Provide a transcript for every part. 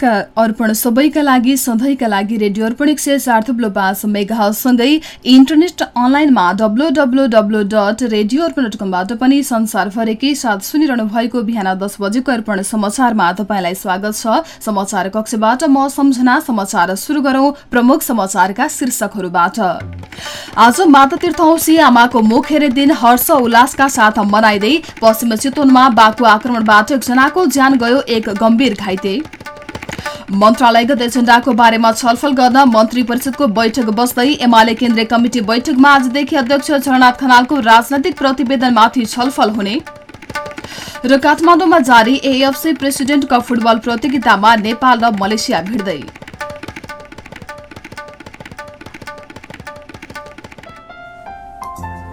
नमस्कार अर्पण सबैका लागि सधैँका लागि रेडियो अर्पण एक सय चार थुप्लो पाँच मेगासँगै इन्टरनेट अनलाइनमा W W W dot radio Arpan dot कमबाट पनि संसारभरिकै साथ सुनिरहनु भएको बिहान दस बजेको अर्पण समाचारमा तपाईँलाई स्वागत छ। समाचार कक्षबाट म सम्झना समाचार सुरु गरौं प्रमुख समाचारका शीर्षकहरूबाट। आज माता तीर्थौसी आमाको मुख हेरे दिन हर्ष उल्लासका साथ मनाइँदै पश्चिम चितवनमा बाघको आक्रमणबाट एकजनाको ज्यान गयो एक गम्भीर घाइते। मन्त्रालयगत एजेण्डाको बारेमा छलफल गर्न मन्त्री परिषदको बैठक बस्दै एमाले केन्द्रीय कमिटी बैठकमा आजदेखि अध्यक्ष झरनाथ खनालको राजनैतिक प्रतिवेदनमाथि छलफल हुने। र काठमाडौँमा जारी एएफसी प्रेसिडेन्ट कप फुटबल प्रतियोगितामा नेपाल र मलेसिया भिड्दै।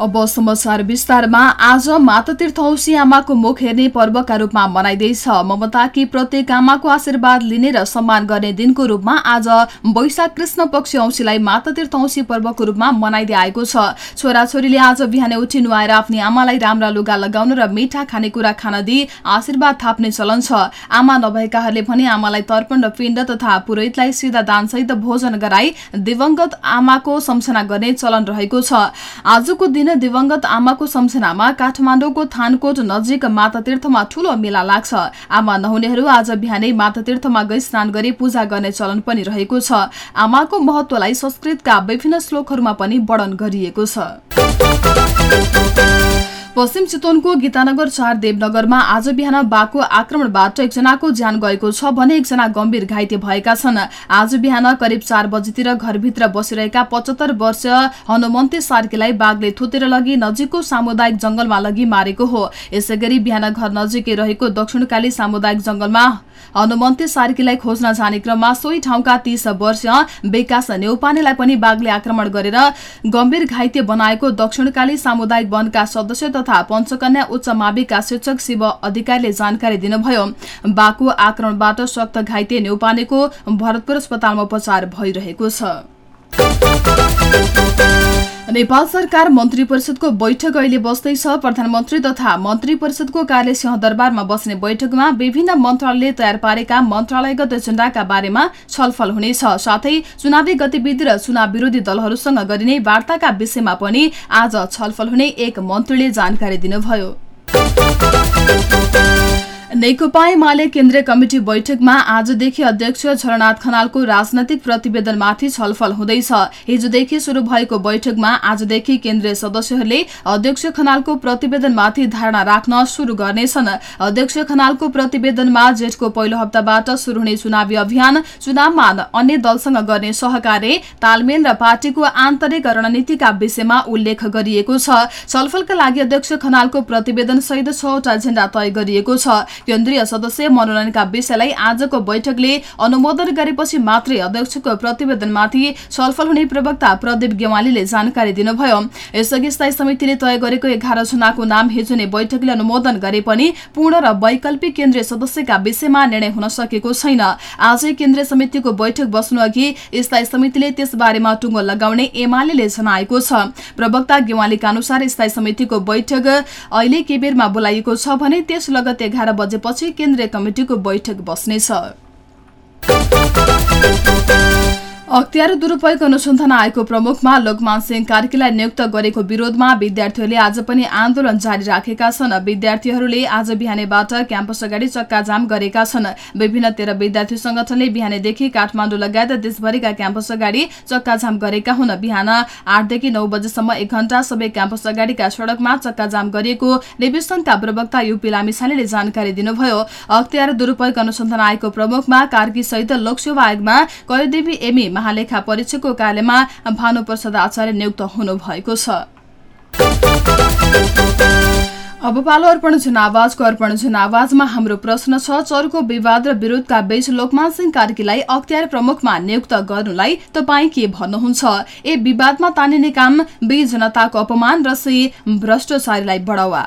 अब समाचार विस्तारमा आज माता तीर्थौसी आमाको मुख हेर्ने पर्वका रूपमा मनाइँदैछ। ममताकी प्रत्येक आमाको आशीर्वाद लिने र सम्मान गर्ने दिनको रूपमा आज वैशाख कृष्ण पक्ष औँसीलाई माता तीर्थौसी पर्वको रूपमा मनाइँदै आएको छ। छोराछोरीले आज बिहानै उठी नुहाएर आफ्नो आमालाई राम्रा लुगा लगाउन र मिठा खानेकुरा खान दिई आशीर्वाद थाप्ने चलन छ। आमा नभएकाहरूले भने आमालाई तर्पण र पिण्ड तथा पुरोहितलाई सिधा दानसहित भोजन गराई दिवंगत आमाको सम्झना गर्ने चलन रहेको छ। आजको दिन दिवंगत आमाको सम्झनामा काठमाडौँको थानकोट नजिक माता तीर्थमा ठूलो मेला लाग्छ। आमा नहुनेहरू आज बिहानै माता तीर्थमा गई स्नान गरी पूजा गर्ने चलन पनि रहेको छ। आमाको महत्वलाई संस्कृतका विभिन्न श्लोकहरूमा पनि वर्णन गरिएको छ। पश्चिम चितवनको गीतानगर चार देवनगरमा आज बिहान बाघको आक्रमणबाट एकजनाको ज्यान गएको छ भने एकजना गम्भीर घाइते भएका छन्। आज बिहान करिब चार बजीतिर घरभित्र बसिरहेका पचहत्तर वर्ष हनुमन्ती सार्कीलाई बाघले थुतेर लगी नजिकको सामुदायिक जंगलमा लगी मारेको हो। यसै बिहान घर नजिकै रहेको दक्षिणकाली सामुदायिक जंगलमा हनुमन्ती सार्कीलाई खोज्न जाने क्रममा सोही ठाउँका तीस वर्ष विकास नेउपानेलाई पनि बाघले आक्रमण गरेर गम्भीर घाइते बनाएको दक्षिणकाली सामुदायिक वनका सदस्य तथा पञ्चकन्या उच्च माविका शिक्षक शिव अधिकारीले जानकारी दिनुभयो। बाघको आक्रमणबाट सक्त घाइते नेउपानेको भरतपुर अस्पतालमा उपचार भइरहेको छ। नेपाल सरकार मन्त्री परिषदको बैठक अहिले बस्दैछ प्रधानमन्त्री तथा मन्त्री परिषदको कार्य सिंहदरबारमा बस्ने बैठकमा विभिन्न मन्त्रालयले तयार पारेका मन्त्रालयगत एजेण्डाका बारेमा छलफल हुनेछ। साथै चुनावी गतिविधि र चुनाव विरोधी दलहरूसँग गरिने वार्ताका विषयमा पनि आज छलफल हुने एक मन्त्रीले जानकारी दिनुभयो। नेकपा एमाले केन्द्रीय कमिटी बैठकमा आजदेखि अध्यक्ष झरनाथ खनालको राजनैतिक प्रतिवेदनमाथि छलफल हुँदैछ। हिजोदेखि शुरू भएको बैठकमा आजदेखि केन्द्रीय सदस्यहरूले अध्यक्ष खनालको प्रतिवेदनमाथि धारणा राख्न शुरू गर्नेछन्। अध्यक्ष खनालको प्रतिवेदनमा जेठको पहिलो हप्ताबाट शुरू हुने चुनावी अभियान चुनावमा अन्य दलसँग गर्ने सहकार्य तालमेल र पार्टीको आन्तरिक रणनीतिका विषयमा उल्लेख गरिएको छलफलका लागि अध्यक्ष खनालको प्रतिवेदन सहित छवटा एजेण्डा तय गरिएको छ। केन्द्रीय सदस्य मनोनयनका विषयलाई आजको बैठकले अनुमोदन गरेपछि मात्रै अध्यक्षको प्रतिवेदनमाथि छलफल हुने प्रवक्ता प्रदीप गेवालीले जानकारी दिनुभयो। यसअघि स्थायी समितिले तय गरेको एघार जनाको नाम हिजो नै बैठकले अनुमोदन गरे पनि पूर्ण र वैकल्पिक केन्द्रीय सदस्यका विषयमा निर्णय हुन सकेको छैन। आजै केन्द्रीय समितिको बैठक बस्नु अघि स्थायी समितिले त्यसबारेमा टुङ्गो लगाउने एमाले जनाएको छ। प्रवक्ता गेवालीका अनुसार स्थायी समितिको बैठक अहिले केबेरमा बोलाइएको छ भने त्यस लगत एघार बजेपछि केन्द्रीय कमिटिको बैठक बस्नेछ। अख्तियार दुरूपयोग अनुसन्धान आयोगको प्रमुखमा लोकमान सिंह कार्कीलाई नियुक्त गरेको विरोधमा विद्यार्थीहरूले आज पनि आन्दोलन जारी राखेका छन्। विद्यार्थीहरूले आज बिहानैबाट क्याम्पस अगाडि चक्काजाम गरेका छन्। विभिन्न तेह्र विद्यार्थी संगठनले बिहानैदेखि काठमाडौँ लगायत देशभरिका क्याम्पस अगाडि चक्काजाम गरेका हुन्। बिहान आठदेखि नौ बजेसम्म एक घण्टा सबै क्याम्पस अगाडिका सड़कमा चक्काजाम गरिएको नेविसनका प्रवक्ता युपी लामिसाले जानकारी दिनुभयो। अख्तियार दुरूपयोग अनुसन्धान आयोगको प्रमुखमा कार्की सहित लोकसेवा आयोगमा कयोदेवी एमी महालेखा परीक्षकको कार्यमा भानुप्रसाद आचार्य नियुक्त हुनुभएको छ। अब पालो अर्पण जुनावाजको अर्पण जुनावाजमा हाम्रो प्रश्न छ चरको विवाद र विरोधका बीच लोकमान सिंह कार्कीलाई अख्तियार प्रमुखमा नियुक्त गर्नुलाई तपाईँ के भन्नुहुन्छ? ए विवादमा तानिने काम बी जनताको अपमान र सी भ्रष्टाचारीलाई बढावा।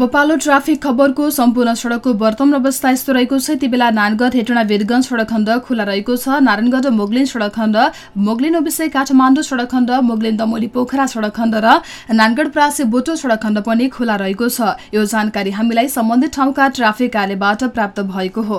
अब पालो ट्राफिक खबरको सम्पूर्ण सड़कको वर्तमान अवस्था यस्तो रहेको छ। यति बेला नानगढ हेटौँडा वीरगंज सड़क खण्ड खुला रहेको छ। नारायणगढ मोगलिन सड़क खण्ड मोगलिन ओबिसे काठमाडौँ सड़क खण्ड मोगलिन दमोली पोखरा सड़क खण्ड र नानगढ प्रासे बोटो सड़क खण्ड पनि खुला रहेको छ। यो जानकारी हामीलाई सम्बन्धित ठाउँका ट्राफिक कार्यबाट प्राप्त भएको हो।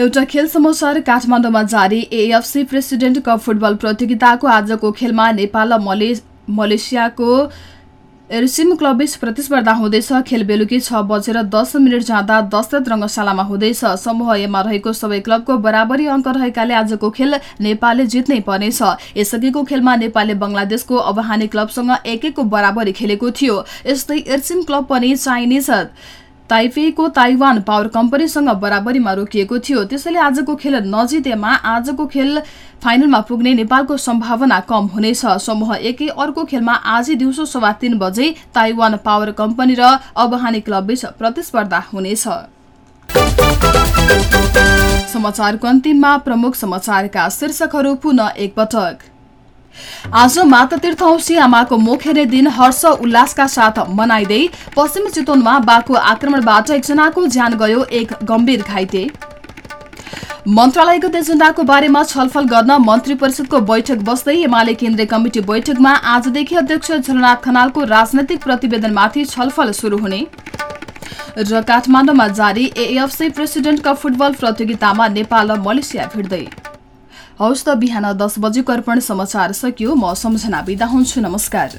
एउटा खेल समाचार काठमाडौँमा जारी। एएफसी प्रेसिडेन्ट कप फुटबल प्रतियोगिताको आजको खेलमा नेपाल र मले मलेसियाको एरिसिम क्लबिस प्रतिस्पर्धा हुँदैछ। खेल बेलुकी छ बजेर दस मिनट जाँदा दशरथ रङ्गशालामा हुँदैछ। समूह एमा रहेको सबै क्लबको बराबरी अङ्क रहेकाले आजको खेल नेपालले जित्नै पर्नेछ। यसअघिको खेलमा नेपालले बङ्गलादेशको अबहानी क्लबसँग एक एकको बराबरी खेलेको थियो। यस्तै एर्सिम क्लब पनि चाइनिज ताइपेको ताइवान पावर कम्पनीसँग बराबरीमा रोकिएको थियो। त्यसैले आजको खेल नजितेमा आजको खेल फाइनलमा पुग्ने नेपालको सम्भावना कम हुनेछ। समूह एकै अर्को खेलमा आजै दिउँसो सवा तीन बजे ताइवान पावर कम्पनी र अबहानी क्लबबीच प्रतिस्पर्धा हुनेछ। समाचारको अन्तिममा प्रमुख समाचारका शीर्षकहरू पुनः एकपटक आज माता तीर्थौसी आमाको मुख हेर्ने दिन हर्ष उल्लासका साथ मनाइँदै पश्चिम चितवनमा बाघको आक्रमणबाट एकजनाको ज्यान गयो एक गम्भीर घाइते। मन्त्रालयगत एजेन्डाको बारेमा छलफल गर्न मन्त्री परिषदको बैठक बस्दै एमाले केन्द्रीय कमिटी बैठकमा आजदेखि अध्यक्ष झलनाथ खनालको राजनैतिक प्रतिवेदनमाथि छलफल शुरू हुने। र काठमाडौँमा जारी एएफसी प्रेसिडेन्ट कप फुटबल प्रतियोगितामा नेपाल र मलेसिया भिड्दै। हौस् त बिहान दस बजेको अर्पण समाचार सकियो। म सम्झना बिदा हुन्छु। नमस्कार।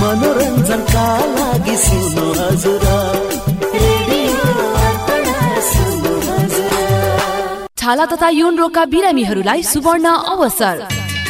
मनोरञ्जनका लागि हजुर छाला तथा यौन रोगका बिरामीहरूलाई सुवर्ण अवसर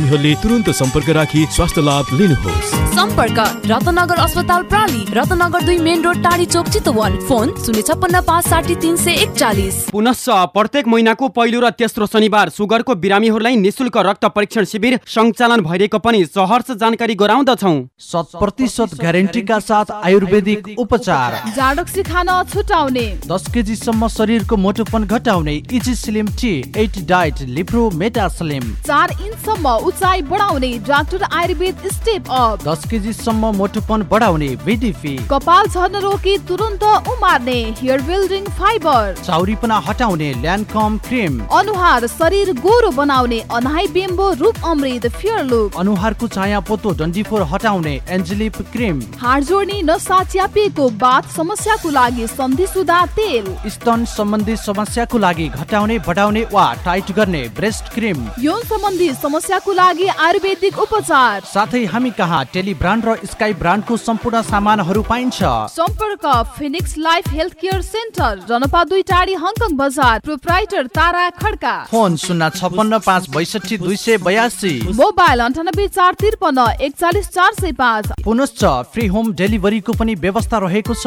बिरामीहरूले तुरन्त सम्पर्क राखी स्वास्थ्य लाभ लिनुहोस्। सम्पर्क रत्नगर अस्पताल प्राली रत्नगर दुई मेन रोड टाढी चोक चितवन। फोन शून्य छप्पन्न पाँच साठी तिन सय एकचालिस। पुनश्च प्रत्येक महिनाको पहिलो र तेस्रो शनिबार सुगरको बिरामीहरूलाई निशुल्क रक्त परीक्षण शिविर सञ्चालन भइरहेको पनि सहर्ष जानकारी गराउँदछौ। शत प्रतिशत ग्यारेन्टीका साथ आयुर्वेदिक उपचार। जाडक्सी खान छुटाउने दस केजीसम्म शरीरको मोटोपन घटाउने easy slim tea eight diet Lipro meta slim चार इन्चसम्म उचाइ बढाउने डाक्टर आयुर्वेद स्टेप अप दस केजीसम्म मोटोपन बढाउने बिडिपी कपाल झर्न रोकी तुरन्त उमार्ने हेयर बिल्डिङ फाइबर चाउरीपना हटाउने ल्यान्डकम क्रिम अनुहार शरीर गोरो बनाउने अनाइ बिम्बो रूप अमृत फेयर लुक अनुहारको चाया पोतो डन्डीफोर हटाउने एन्जेलिप क्रिम हाड जोड्ने नसा च्यापिएको बाथ समस्याको लागि सन्धि सुधा तेल। स्तन सम्बन्धी समस्याको लागि घटाउने बढाउने वा टाइट गर्ने ब्रेस्ट क्रिम यौन सम्बन्धी समस्याको लागि आयुर्वेदिक उपचार। साथै हामी कहाँ टेली ब्रान्ड र स्काई ब्रान्डको सम्पूर्ण सामानहरू पाइन्छ। सम्पर्क Phoenix life health care centre जनपा दुई टाढी हङकङ बजार प्रोप्राइटर तारा खड्का। फोन शून्य छपन्न पाँच बैसठी दुई सय बयासी। मोबाइल अन्ठानब्बे चार त्रिपन्न एकचालिस चार सय पाँच। पुनश्च फ्री होम डेलिभरीको पनि व्यवस्था रहेको छ।